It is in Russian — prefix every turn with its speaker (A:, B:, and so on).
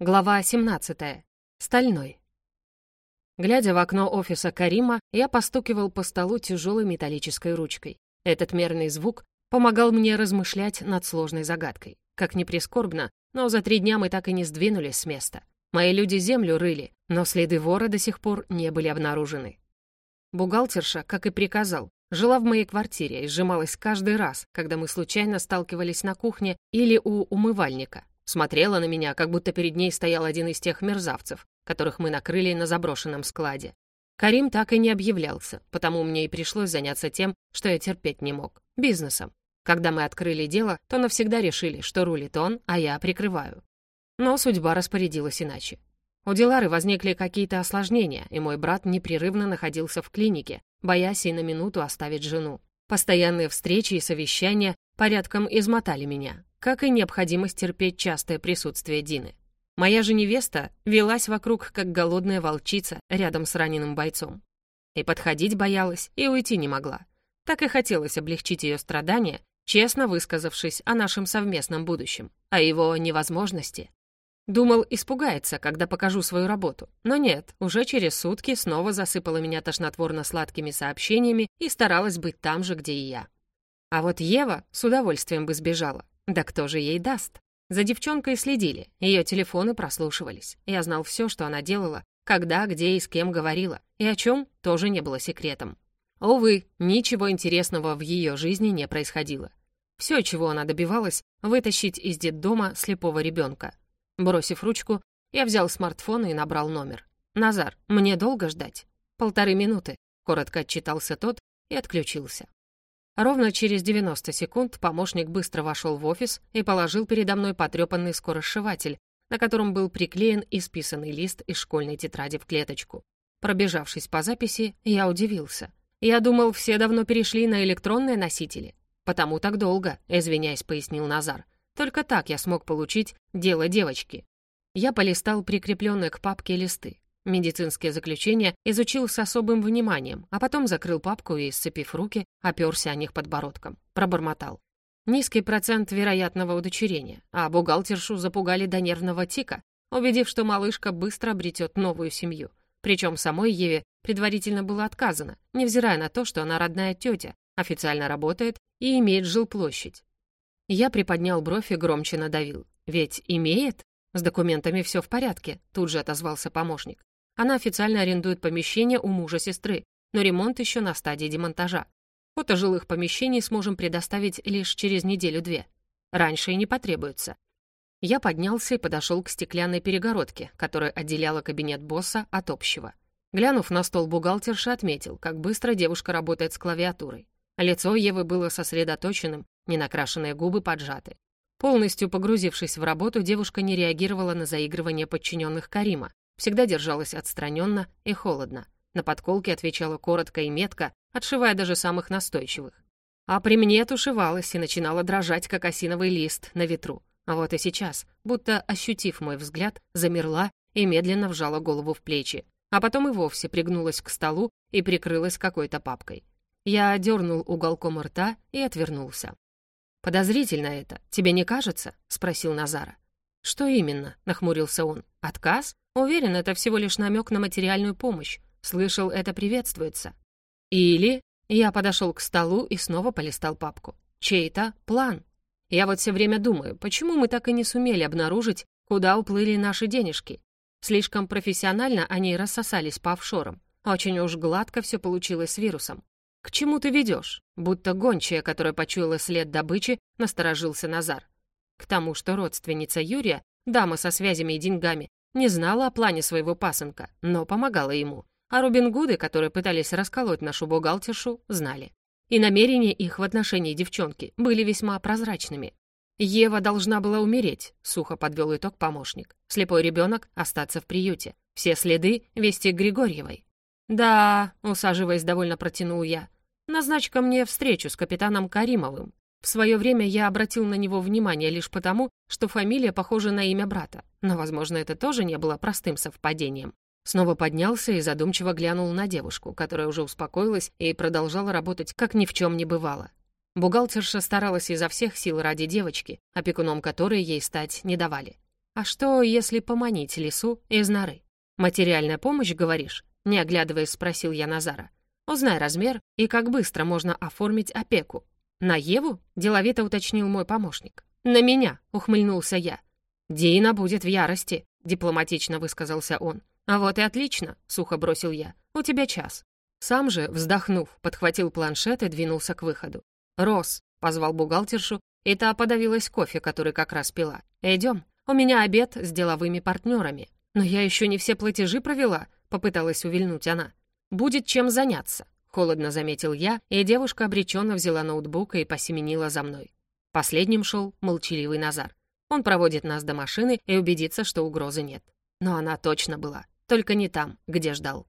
A: Глава 17. Стальной. Глядя в окно офиса Карима, я постукивал по столу тяжелой металлической ручкой. Этот мерный звук помогал мне размышлять над сложной загадкой. Как ни прискорбно, но за три дня мы так и не сдвинулись с места. Мои люди землю рыли, но следы вора до сих пор не были обнаружены. Бухгалтерша, как и приказал, жила в моей квартире и сжималась каждый раз, когда мы случайно сталкивались на кухне или у умывальника. Смотрела на меня, как будто перед ней стоял один из тех мерзавцев, которых мы накрыли на заброшенном складе. Карим так и не объявлялся, потому мне и пришлось заняться тем, что я терпеть не мог — бизнесом. Когда мы открыли дело, то навсегда решили, что рулит он, а я прикрываю. Но судьба распорядилась иначе. У Дилары возникли какие-то осложнения, и мой брат непрерывно находился в клинике, боясь и на минуту оставить жену. Постоянные встречи и совещания порядком измотали меня, как и необходимость терпеть частое присутствие Дины. Моя же невеста велась вокруг, как голодная волчица рядом с раненым бойцом. И подходить боялась, и уйти не могла. Так и хотелось облегчить ее страдания, честно высказавшись о нашем совместном будущем, о его невозможности. Думал, испугается, когда покажу свою работу. Но нет, уже через сутки снова засыпала меня тошнотворно-сладкими сообщениями и старалась быть там же, где и я. А вот Ева с удовольствием бы сбежала, да кто же ей даст? За девчонкой следили, ее телефоны прослушивались. Я знал все, что она делала, когда, где и с кем говорила, и о чем тоже не было секретом. Увы, ничего интересного в ее жизни не происходило. Все, чего она добивалась, вытащить из детдома слепого ребенка. Бросив ручку, я взял смартфон и набрал номер. «Назар, мне долго ждать?» «Полторы минуты», — коротко отчитался тот и отключился. Ровно через 90 секунд помощник быстро вошел в офис и положил передо мной потрепанный скоросшиватель, на котором был приклеен исписанный лист из школьной тетради в клеточку. Пробежавшись по записи, я удивился. Я думал, все давно перешли на электронные носители. Потому так долго, извиняясь, пояснил Назар. Только так я смог получить дело девочки. Я полистал прикрепленные к папке листы. Медицинские заключения изучил с особым вниманием, а потом закрыл папку и, сцепив руки, оперся о них подбородком. Пробормотал. Низкий процент вероятного удочерения, а бухгалтершу запугали до нервного тика, убедив, что малышка быстро обретет новую семью. Причем самой Еве предварительно было отказано, невзирая на то, что она родная тетя, официально работает и имеет жилплощадь. Я приподнял бровь и громче надавил. «Ведь имеет?» «С документами все в порядке», — тут же отозвался помощник. Она официально арендует помещение у мужа сестры, но ремонт еще на стадии демонтажа. Фото жилых помещений сможем предоставить лишь через неделю-две. Раньше и не потребуется. Я поднялся и подошел к стеклянной перегородке, которая отделяла кабинет босса от общего. Глянув на стол бухгалтерша, отметил, как быстро девушка работает с клавиатурой. Лицо Евы было сосредоточенным, ненакрашенные губы поджаты. Полностью погрузившись в работу, девушка не реагировала на заигрывание подчиненных Карима, всегда держалась отстраненно и холодно. На подколке отвечала коротко и метко, отшивая даже самых настойчивых. А при мне тушевалась и начинала дрожать, как осиновый лист на ветру. А вот и сейчас, будто ощутив мой взгляд, замерла и медленно вжала голову в плечи, а потом и вовсе пригнулась к столу и прикрылась какой-то папкой. Я дернул уголком рта и отвернулся. «Подозрительно это, тебе не кажется?» — спросил Назара. «Что именно?» — нахмурился он. «Отказ? Уверен, это всего лишь намек на материальную помощь. Слышал, это приветствуется. Или я подошел к столу и снова полистал папку. Чей-то план. Я вот все время думаю, почему мы так и не сумели обнаружить, куда уплыли наши денежки. Слишком профессионально они рассосались по офшорам. Очень уж гладко все получилось с вирусом. К чему ты ведешь? Будто гончая, которая почуяла след добычи, насторожился Назар. К тому, что родственница Юрия, дама со связями и деньгами, не знала о плане своего пасынка, но помогала ему. А Робин Гуды, которые пытались расколоть нашу бухгалтершу, знали. И намерения их в отношении девчонки были весьма прозрачными. «Ева должна была умереть», — сухо подвел итог помощник. «Слепой ребенок остаться в приюте. Все следы вести к Григорьевой». «Да», — усаживаясь, довольно протянул я. «Назначь-ка мне встречу с капитаном Каримовым. В свое время я обратил на него внимание лишь потому, что фамилия похожа на имя брата, но, возможно, это тоже не было простым совпадением. Снова поднялся и задумчиво глянул на девушку, которая уже успокоилась и продолжала работать, как ни в чем не бывало. Бухгалтерша старалась изо всех сил ради девочки, опекуном которой ей стать не давали. «А что, если поманить лису из норы?» «Материальная помощь, говоришь?» Не оглядываясь, спросил я Назара. «Узнай размер и как быстро можно оформить опеку». «На Еву?» — деловито уточнил мой помощник. «На меня!» — ухмыльнулся я. «Дина будет в ярости», — дипломатично высказался он. «А вот и отлично», — сухо бросил я. «У тебя час». Сам же, вздохнув, подхватил планшет и двинулся к выходу. «Рос», — позвал бухгалтершу, и та подавилась кофе, который как раз пила. «Идем, у меня обед с деловыми партнерами». «Но я еще не все платежи провела», — попыталась увильнуть она. «Будет чем заняться», — холодно заметил я, и девушка обреченно взяла ноутбук и посеменила за мной. Последним шел молчаливый Назар. Он проводит нас до машины и убедится, что угрозы нет. Но она точно была, только не там, где ждал.